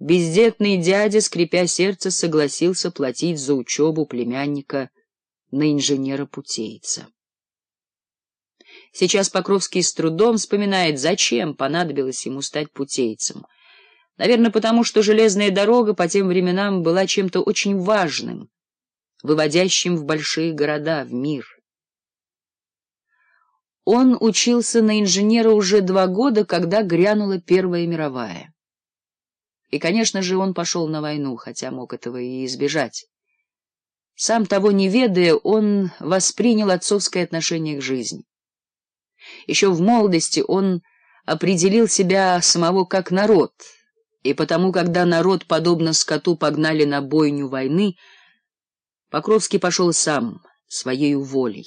бездетный дядя, скрипя сердце, согласился платить за учебу племянника на инженера-путейца. Сейчас Покровский с трудом вспоминает, зачем понадобилось ему стать путейцем. Наверное, потому что железная дорога по тем временам была чем-то очень важным, выводящим в большие города, в мир. Он учился на инженера уже два года, когда грянула Первая мировая. И, конечно же, он пошел на войну, хотя мог этого и избежать. Сам того не ведая, он воспринял отцовское отношение к жизни. Еще в молодости он определил себя самого как народ, и потому, когда народ, подобно скоту, погнали на бойню войны, Покровский пошел сам, своей волей.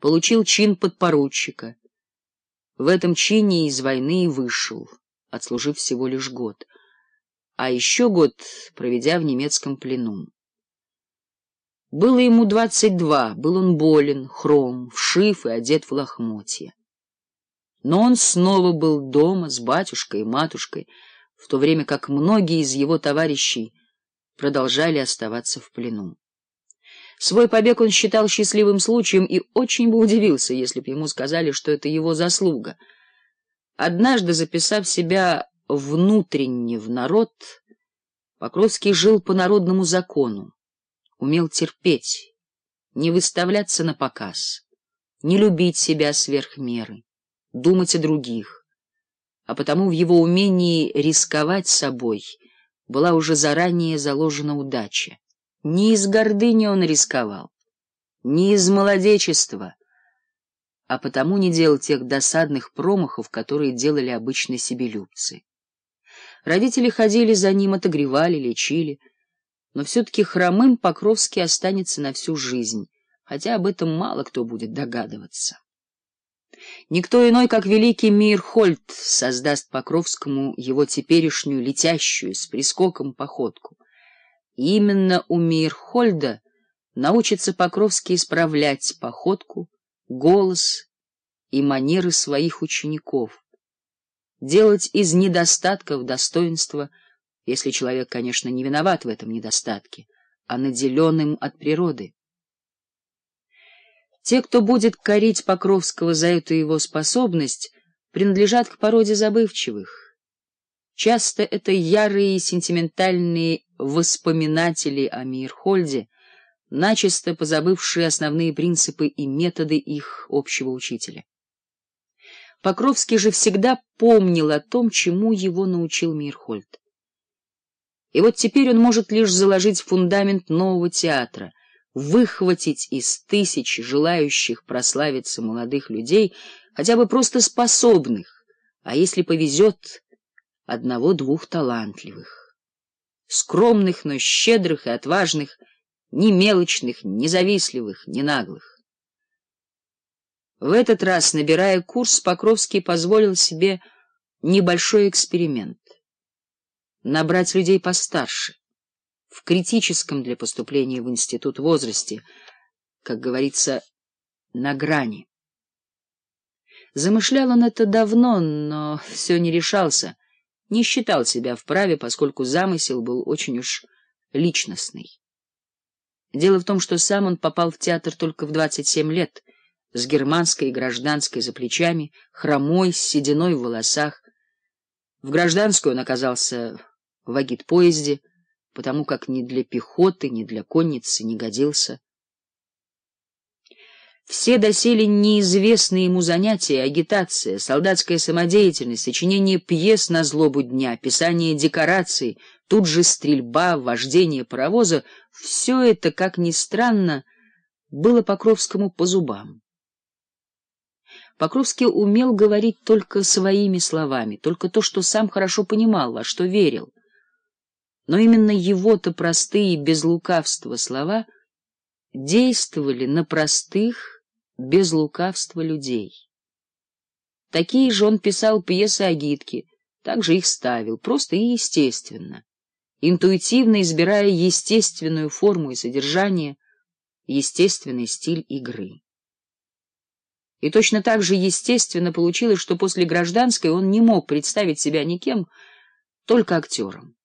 Получил чин подпоручика. В этом чине из войны и вышел, отслужив всего лишь год — а еще год проведя в немецком плену. Было ему двадцать два, был он болен, хром, вшив и одет в лохмотье. Но он снова был дома с батюшкой и матушкой, в то время как многие из его товарищей продолжали оставаться в плену. Свой побег он считал счастливым случаем и очень бы удивился, если бы ему сказали, что это его заслуга. Однажды, записав себя внутренне в народ, Покровский жил по народному закону, умел терпеть, не выставляться на показ, не любить себя сверх меры, думать о других, а потому в его умении рисковать собой была уже заранее заложена удача. Не из гордыни он рисковал, не из молодечества, а потому не делал тех досадных промахов, которые делали обычно себелюбцы. Родители ходили за ним, отогревали, лечили. Но все-таки хромым Покровский останется на всю жизнь, хотя об этом мало кто будет догадываться. Никто иной, как великий Мейерхольд, создаст Покровскому его теперешнюю летящую с прискоком походку. И именно у Мейерхольда научится Покровский исправлять походку, голос и манеры своих учеников, делать из недостатков достоинства, если человек, конечно, не виноват в этом недостатке, а наделен им от природы. Те, кто будет корить Покровского за эту его способность, принадлежат к породе забывчивых. Часто это ярые сентиментальные воспоминатели о Мирхольде, начисто позабывшие основные принципы и методы их общего учителя. Покровский же всегда помнил о том, чему его научил Мирхольд. И вот теперь он может лишь заложить фундамент нового театра, выхватить из тысяч желающих прославиться молодых людей, хотя бы просто способных, а если повезет, одного-двух талантливых, скромных, но щедрых и отважных, ни мелочных, ни завистливых, наглых. В этот раз, набирая курс, Покровский позволил себе небольшой эксперимент. Набрать людей постарше, в критическом для поступления в институт возрасте, как говорится, на грани. Замышлял он это давно, но все не решался, не считал себя вправе, поскольку замысел был очень уж личностный. Дело в том, что сам он попал в театр только в 27 лет — с германской и гражданской за плечами, хромой, с сединой в волосах. В гражданскую он оказался в агит-поезде, потому как ни для пехоты, ни для конницы не годился. Все доселе неизвестные ему занятия, агитация, солдатская самодеятельность, сочинение пьес на злобу дня, писание декораций, тут же стрельба, вождение паровоза — все это, как ни странно, было Покровскому по зубам. Покровский умел говорить только своими словами, только то, что сам хорошо понимал, во что верил. Но именно его-то простые, без лукавства слова действовали на простых, без лукавства людей. Такие же он писал пьесы о агитки, также их ставил, просто и естественно, интуитивно избирая естественную форму и содержание, естественный стиль игры. И точно так же естественно получилось, что после гражданской он не мог представить себя никем, только актером.